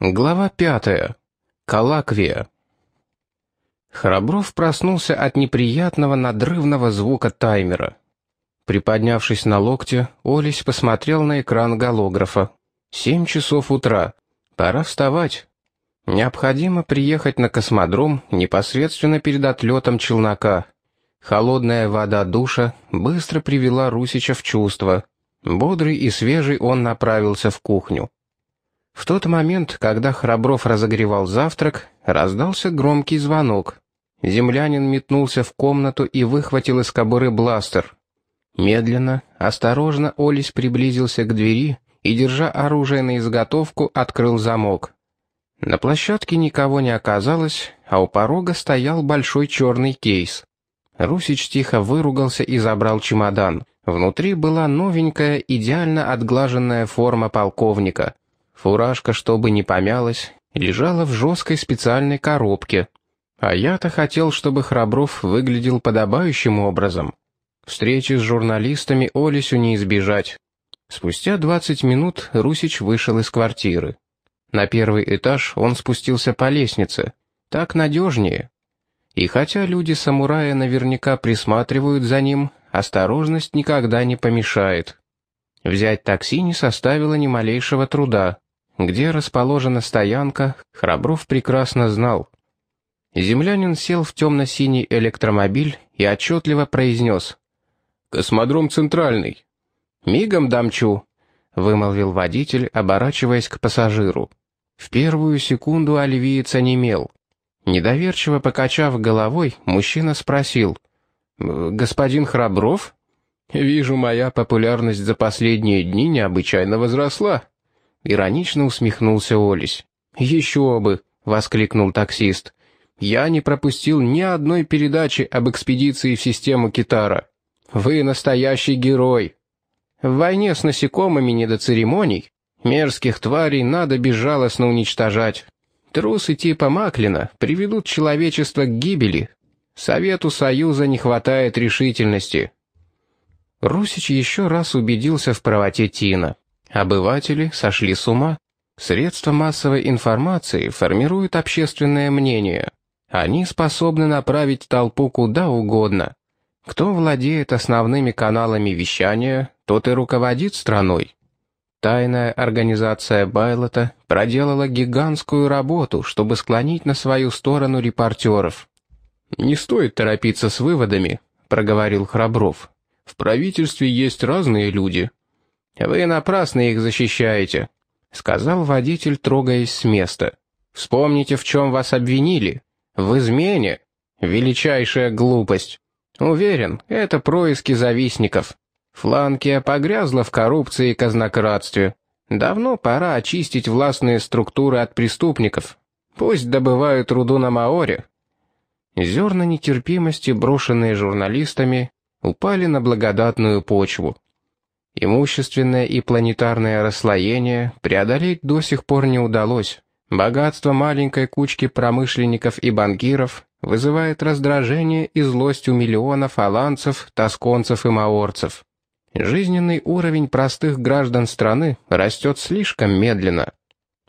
Глава пятая. Калаквия. Храбров проснулся от неприятного надрывного звука таймера. Приподнявшись на локте, Олесь посмотрел на экран голографа. Семь часов утра. Пора вставать. Необходимо приехать на космодром непосредственно перед отлетом челнока. Холодная вода душа быстро привела Русича в чувство. Бодрый и свежий он направился в кухню. В тот момент, когда Храбров разогревал завтрак, раздался громкий звонок. Землянин метнулся в комнату и выхватил из кобуры бластер. Медленно, осторожно Олесь приблизился к двери и, держа оружие на изготовку, открыл замок. На площадке никого не оказалось, а у порога стоял большой черный кейс. Русич тихо выругался и забрал чемодан. Внутри была новенькая, идеально отглаженная форма полковника — Фуражка, чтобы не помялась, лежала в жесткой специальной коробке. А я-то хотел, чтобы Храбров выглядел подобающим образом. Встречи с журналистами Олесю не избежать. Спустя 20 минут Русич вышел из квартиры. На первый этаж он спустился по лестнице. Так надежнее. И хотя люди-самурая наверняка присматривают за ним, осторожность никогда не помешает. Взять такси не составило ни малейшего труда. Где расположена стоянка, Храбров прекрасно знал. Землянин сел в темно-синий электромобиль и отчетливо произнес. «Космодром центральный». «Мигом дамчу», — вымолвил водитель, оборачиваясь к пассажиру. В первую секунду оливиец онемел. Недоверчиво покачав головой, мужчина спросил. «Господин Храбров?» «Вижу, моя популярность за последние дни необычайно возросла», Иронично усмехнулся Олесь. «Еще бы!» — воскликнул таксист. «Я не пропустил ни одной передачи об экспедиции в систему Китара. Вы настоящий герой. В войне с насекомыми не до церемоний. Мерзких тварей надо безжалостно уничтожать. Трусы типа Маклина приведут человечество к гибели. Совету Союза не хватает решительности». Русич еще раз убедился в правоте Тина. Обыватели сошли с ума. Средства массовой информации формируют общественное мнение. Они способны направить толпу куда угодно. Кто владеет основными каналами вещания, тот и руководит страной. Тайная организация Байлота проделала гигантскую работу, чтобы склонить на свою сторону репортеров. «Не стоит торопиться с выводами», — проговорил Храбров. «В правительстве есть разные люди, «Вы напрасно их защищаете», — сказал водитель, трогаясь с места. «Вспомните, в чем вас обвинили. В измене. Величайшая глупость. Уверен, это происки завистников. Фланкия погрязла в коррупции и казнократстве. Давно пора очистить властные структуры от преступников. Пусть добывают руду на Маоре». Зерна нетерпимости, брошенные журналистами, упали на благодатную почву. Имущественное и планетарное расслоение преодолеть до сих пор не удалось. Богатство маленькой кучки промышленников и банкиров вызывает раздражение и злость у миллионов аланцев, тосконцев и маорцев. Жизненный уровень простых граждан страны растет слишком медленно.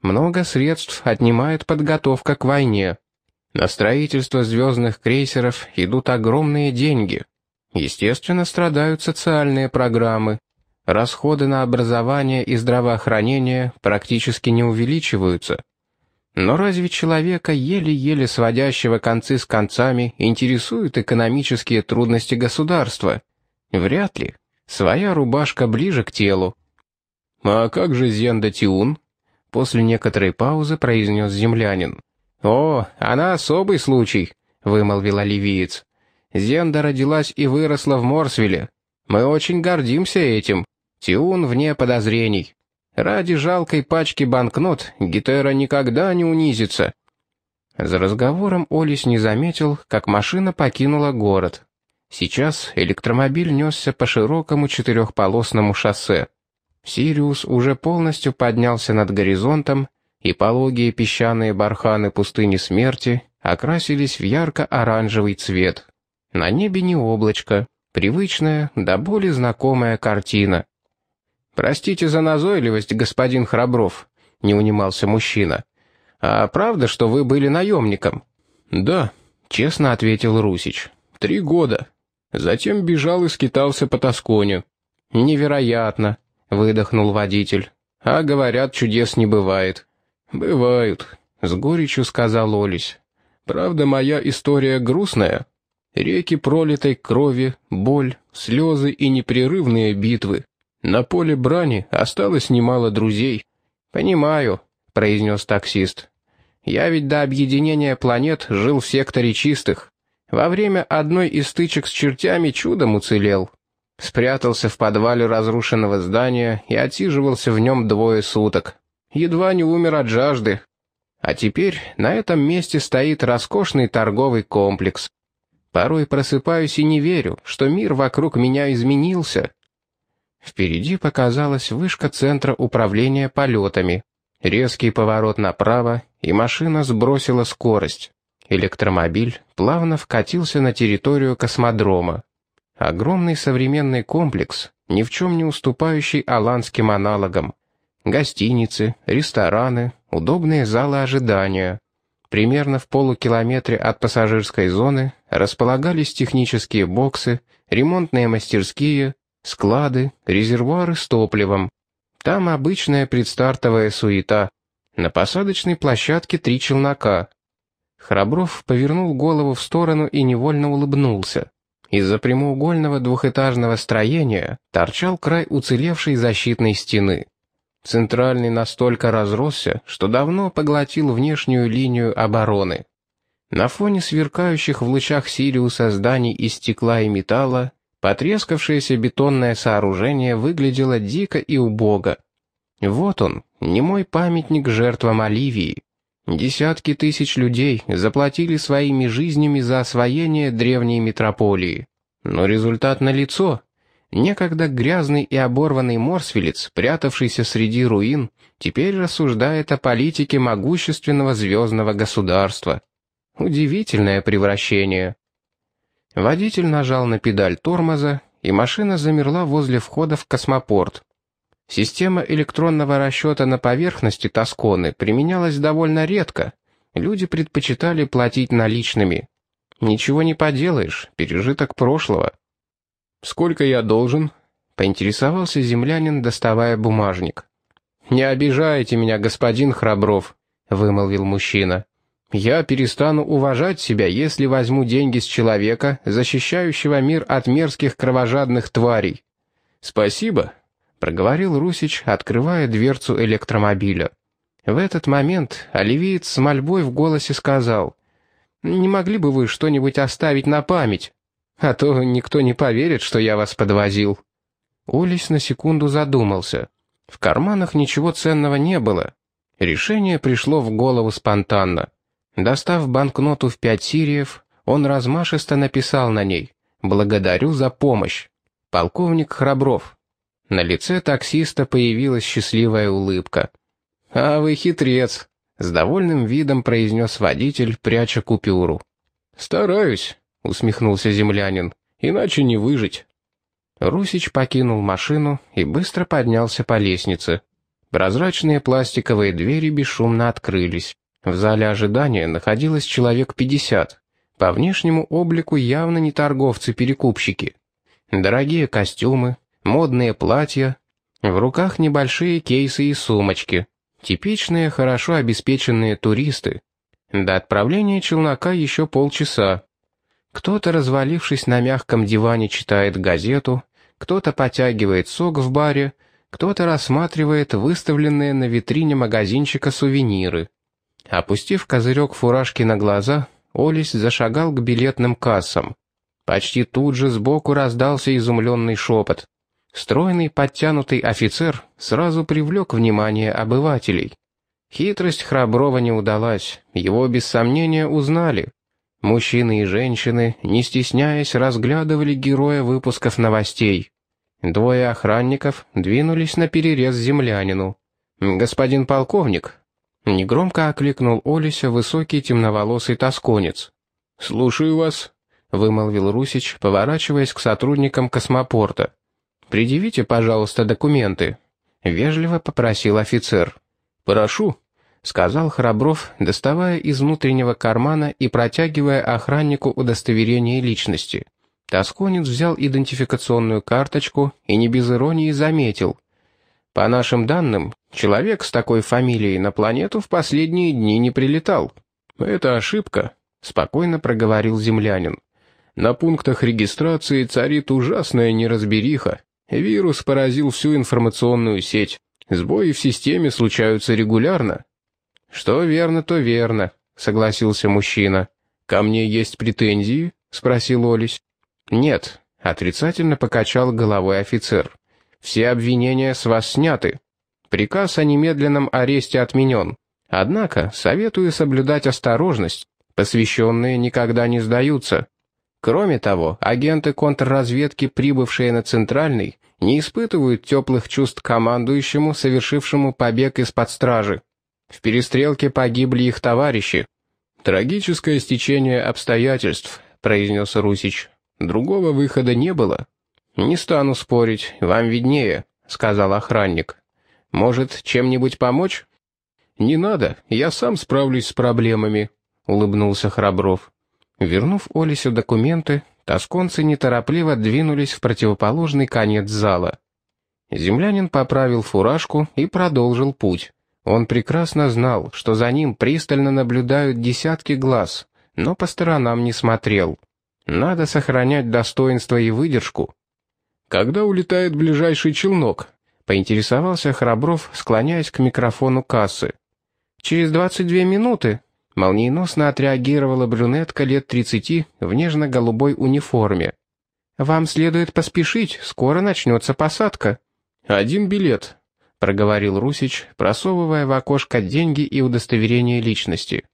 Много средств отнимает подготовка к войне. На строительство звездных крейсеров идут огромные деньги. Естественно, страдают социальные программы, расходы на образование и здравоохранение практически не увеличиваются. Но разве человека, еле-еле сводящего концы с концами, интересуют экономические трудности государства? Вряд ли. Своя рубашка ближе к телу. «А как же Зенда Тиун?» После некоторой паузы произнес землянин. «О, она особый случай», — вымолвил оливиец. «Зенда родилась и выросла в Морсвилле. Мы очень гордимся этим. Тиун вне подозрений. Ради жалкой пачки банкнот Гетера никогда не унизится. За разговором Олис не заметил, как машина покинула город. Сейчас электромобиль несся по широкому четырехполосному шоссе. Сириус уже полностью поднялся над горизонтом, и пологие песчаные барханы пустыни смерти окрасились в ярко-оранжевый цвет. На небе не облачко, привычная, да более знакомая картина. «Простите за назойливость, господин Храбров», — не унимался мужчина. «А правда, что вы были наемником?» «Да», — честно ответил Русич. «Три года. Затем бежал и скитался по Тосконе». «Невероятно», — выдохнул водитель. «А говорят, чудес не бывает». «Бывают», — с горечью сказал Олесь. «Правда, моя история грустная. Реки пролитой крови, боль, слезы и непрерывные битвы. На поле брани осталось немало друзей». «Понимаю», — произнес таксист. «Я ведь до объединения планет жил в секторе чистых. Во время одной из стычек с чертями чудом уцелел. Спрятался в подвале разрушенного здания и отсиживался в нем двое суток. Едва не умер от жажды. А теперь на этом месте стоит роскошный торговый комплекс. Порой просыпаюсь и не верю, что мир вокруг меня изменился. Впереди показалась вышка центра управления полетами. Резкий поворот направо, и машина сбросила скорость. Электромобиль плавно вкатился на территорию космодрома. Огромный современный комплекс, ни в чем не уступающий аланским аналогам. Гостиницы, рестораны, удобные залы ожидания. Примерно в полукилометре от пассажирской зоны располагались технические боксы, ремонтные мастерские, склады, резервуары с топливом. Там обычная предстартовая суета. На посадочной площадке три челнока. Храбров повернул голову в сторону и невольно улыбнулся. Из-за прямоугольного двухэтажного строения торчал край уцелевшей защитной стены. Центральный настолько разросся, что давно поглотил внешнюю линию обороны. На фоне сверкающих в лучах Сириуса зданий из стекла и металла, потрескавшееся бетонное сооружение выглядело дико и убого. Вот он, немой памятник жертвам Оливии. Десятки тысяч людей заплатили своими жизнями за освоение древней метрополии. Но результат налицо. Некогда грязный и оборванный морсвелец, прятавшийся среди руин, теперь рассуждает о политике могущественного звездного государства. Удивительное превращение. Водитель нажал на педаль тормоза, и машина замерла возле входа в космопорт. Система электронного расчета на поверхности Тосконы применялась довольно редко. Люди предпочитали платить наличными. Ничего не поделаешь, пережиток прошлого. «Сколько я должен?» — поинтересовался землянин, доставая бумажник. «Не обижайте меня, господин Храбров», — вымолвил мужчина. «Я перестану уважать себя, если возьму деньги с человека, защищающего мир от мерзких кровожадных тварей. Спасибо, — проговорил Русич, открывая дверцу электромобиля. В этот момент оливиец с мольбой в голосе сказал, «Не могли бы вы что-нибудь оставить на память? А то никто не поверит, что я вас подвозил». Олесь на секунду задумался. В карманах ничего ценного не было. Решение пришло в голову спонтанно. Достав банкноту в пять сириев, он размашисто написал на ней «Благодарю за помощь. Полковник Храбров». На лице таксиста появилась счастливая улыбка. «А вы хитрец», — с довольным видом произнес водитель, пряча купюру. «Стараюсь», — усмехнулся землянин, — «иначе не выжить». Русич покинул машину и быстро поднялся по лестнице. Прозрачные пластиковые двери бесшумно открылись. В зале ожидания находилось человек пятьдесят. По внешнему облику явно не торговцы-перекупщики. Дорогие костюмы, модные платья, в руках небольшие кейсы и сумочки. Типичные, хорошо обеспеченные туристы. До отправления челнока еще полчаса. Кто-то, развалившись на мягком диване, читает газету, кто-то потягивает сок в баре, кто-то рассматривает выставленные на витрине магазинчика сувениры. Опустив козырек фуражки на глаза, Олесь зашагал к билетным кассам. Почти тут же сбоку раздался изумленный шепот. Стройный, подтянутый офицер сразу привлек внимание обывателей. Хитрость Храброва не удалась, его без сомнения узнали. Мужчины и женщины, не стесняясь, разглядывали героя выпусков новостей. Двое охранников двинулись на перерез землянину. «Господин полковник», — негромко окликнул Олеся высокий темноволосый тосконец. «Слушаю вас», — вымолвил Русич, поворачиваясь к сотрудникам космопорта. «Предъявите, пожалуйста, документы», — вежливо попросил офицер. «Прошу», —— сказал Храбров, доставая из внутреннего кармана и протягивая охраннику удостоверение личности. Тосконец взял идентификационную карточку и не без иронии заметил. «По нашим данным, человек с такой фамилией на планету в последние дни не прилетал». «Это ошибка», — спокойно проговорил землянин. «На пунктах регистрации царит ужасная неразбериха. Вирус поразил всю информационную сеть. Сбои в системе случаются регулярно». «Что верно, то верно», — согласился мужчина. «Ко мне есть претензии?» — спросил Олесь. «Нет», — отрицательно покачал головой офицер. «Все обвинения с вас сняты. Приказ о немедленном аресте отменен. Однако советую соблюдать осторожность. Посвященные никогда не сдаются. Кроме того, агенты контрразведки, прибывшие на Центральный, не испытывают теплых чувств командующему, совершившему побег из-под стражи. В перестрелке погибли их товарищи. «Трагическое стечение обстоятельств», — произнес Русич. Другого выхода не было. «Не стану спорить, вам виднее», — сказал охранник. «Может, чем-нибудь помочь?» «Не надо, я сам справлюсь с проблемами», — улыбнулся Храбров. Вернув Олесю документы, тосконцы неторопливо двинулись в противоположный конец зала. Землянин поправил фуражку и продолжил путь. Он прекрасно знал, что за ним пристально наблюдают десятки глаз, но по сторонам не смотрел. Надо сохранять достоинство и выдержку. Когда улетает ближайший челнок? Поинтересовался Храбров, склоняясь к микрофону кассы. Через 22 минуты. Молниеносно отреагировала брюнетка лет 30 в нежно-голубой униформе. «Вам следует поспешить, скоро начнется посадка». «Один билет», — проговорил Русич, просовывая в окошко деньги и удостоверение личности.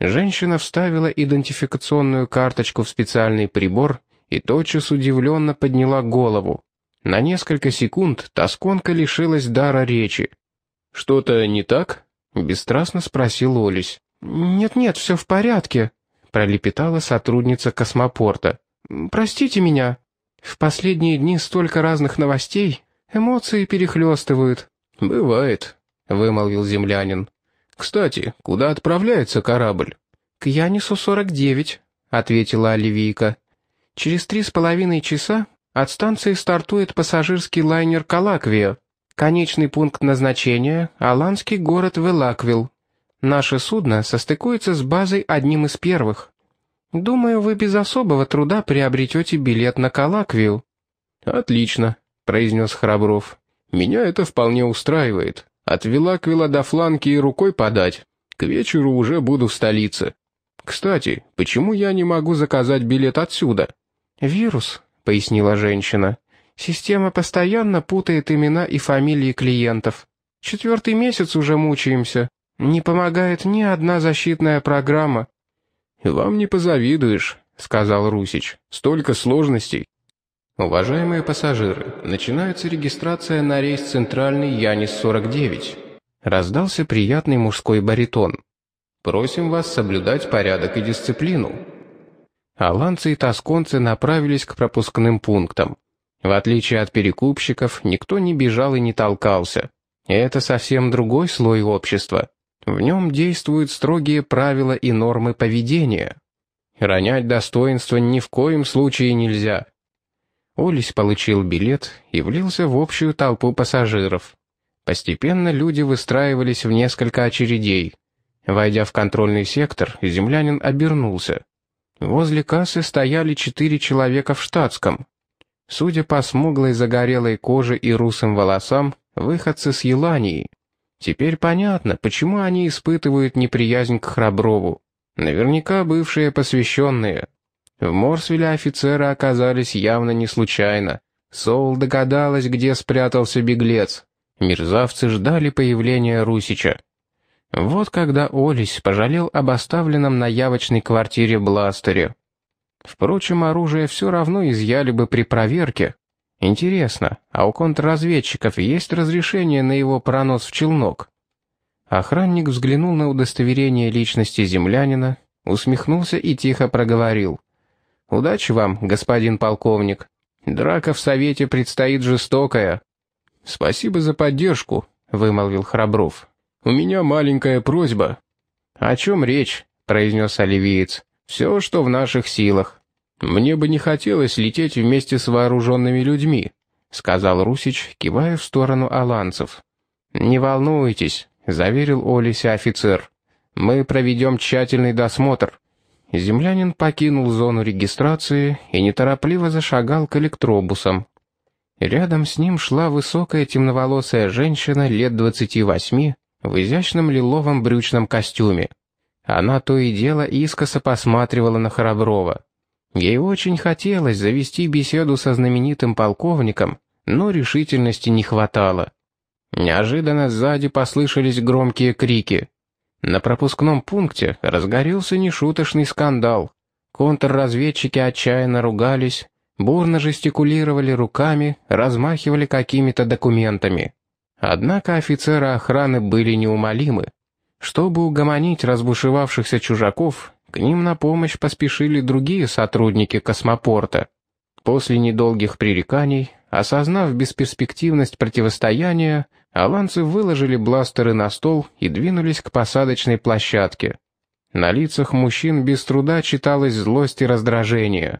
Женщина вставила идентификационную карточку в специальный прибор и тотчас удивленно подняла голову. На несколько секунд тосконка лишилась дара речи. «Что-то не так?» — бесстрастно спросил Олесь. «Нет-нет, все в порядке», — пролепетала сотрудница космопорта. «Простите меня. В последние дни столько разных новостей, эмоции перехлестывают». «Бывает», — вымолвил землянин. «Кстати, куда отправляется корабль?» «К Янису-49», — ответила Оливийка. «Через три с половиной часа от станции стартует пассажирский лайнер «Калаквио». Конечный пункт назначения — аланский город Велаквилл. Наше судно состыкуется с базой одним из первых. Думаю, вы без особого труда приобретете билет на Калаквию». «Отлично», — произнес Храбров. «Меня это вполне устраивает. Отвела Квилла до фланки и рукой подать. К вечеру уже буду в столице. Кстати, почему я не могу заказать билет отсюда? Вирус, пояснила женщина. Система постоянно путает имена и фамилии клиентов. Четвертый месяц уже мучаемся. Не помогает ни одна защитная программа. Вам не позавидуешь, сказал Русич. Столько сложностей. Уважаемые пассажиры, начинается регистрация на рейс Центральный Янис-49. Раздался приятный мужской баритон. Просим вас соблюдать порядок и дисциплину. Аланцы и тосконцы направились к пропускным пунктам. В отличие от перекупщиков, никто не бежал и не толкался. Это совсем другой слой общества. В нем действуют строгие правила и нормы поведения. Ронять достоинство ни в коем случае нельзя. Олесь получил билет и влился в общую толпу пассажиров. Постепенно люди выстраивались в несколько очередей. Войдя в контрольный сектор, землянин обернулся. Возле кассы стояли четыре человека в штатском. Судя по смуглой загорелой коже и русым волосам, выходцы с Елании. Теперь понятно, почему они испытывают неприязнь к Храброву. Наверняка бывшие посвященные. В Морсвилле офицеры оказались явно не случайно. Соул догадалась, где спрятался беглец. Мерзавцы ждали появления Русича. Вот когда Олесь пожалел об оставленном на явочной квартире бластере. Впрочем, оружие все равно изъяли бы при проверке. Интересно, а у контрразведчиков есть разрешение на его пронос в челнок? Охранник взглянул на удостоверение личности землянина, усмехнулся и тихо проговорил. Удачи вам, господин полковник. Драка в Совете предстоит жестокая». «Спасибо за поддержку», — вымолвил Храбров. У меня маленькая просьба». «О чем речь?» — произнес оливиец. «Все, что в наших силах. Мне бы не хотелось лететь вместе с вооруженными людьми», — сказал Русич, кивая в сторону аланцев. «Не волнуйтесь», — заверил Олися офицер. «Мы проведем тщательный досмотр». Землянин покинул зону регистрации и неторопливо зашагал к электробусам. Рядом с ним шла высокая темноволосая женщина лет двадцати восьми в изящном лиловом брючном костюме. Она то и дело искоса посматривала на Храброва. Ей очень хотелось завести беседу со знаменитым полковником, но решительности не хватало. Неожиданно сзади послышались громкие крики. На пропускном пункте разгорелся нешуточный скандал. Контрразведчики отчаянно ругались, бурно жестикулировали руками, размахивали какими-то документами. Однако офицеры охраны были неумолимы. Чтобы угомонить разбушевавшихся чужаков, к ним на помощь поспешили другие сотрудники космопорта. После недолгих пререканий Осознав бесперспективность противостояния, аланцы выложили бластеры на стол и двинулись к посадочной площадке. На лицах мужчин без труда читалась злость и раздражение.